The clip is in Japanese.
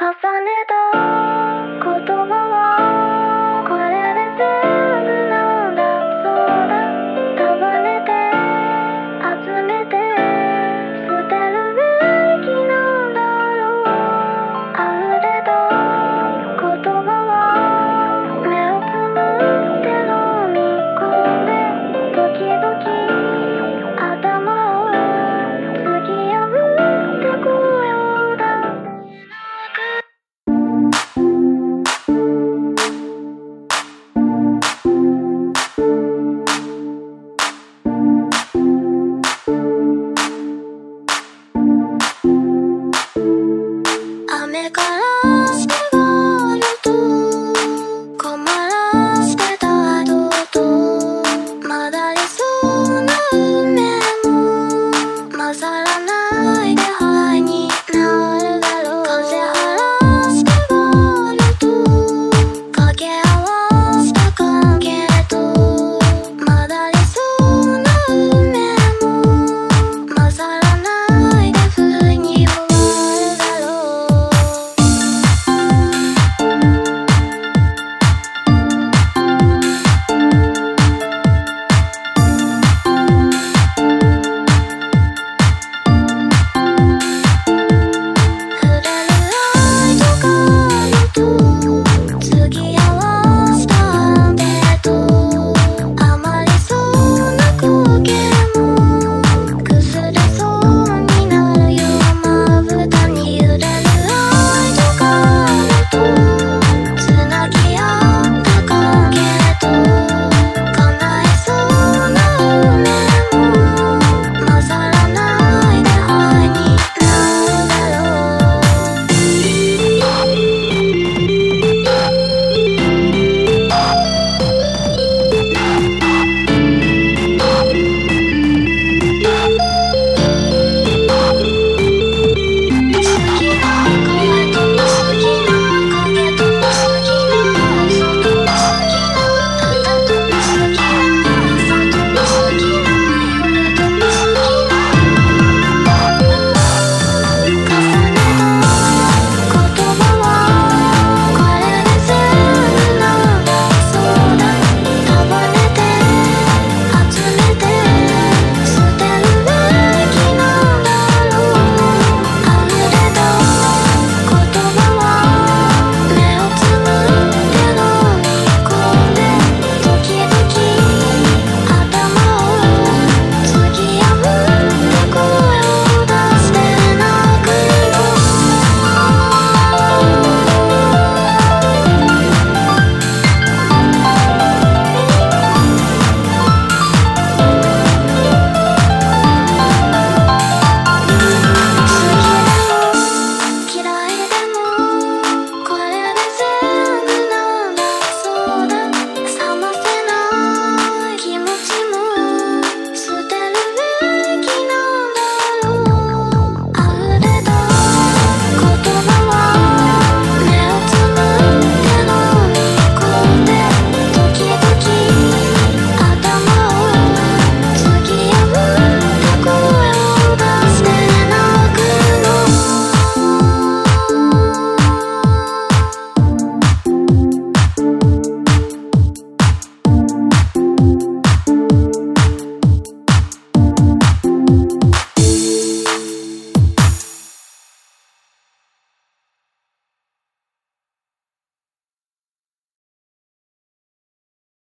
重ねた言葉は Oh. ど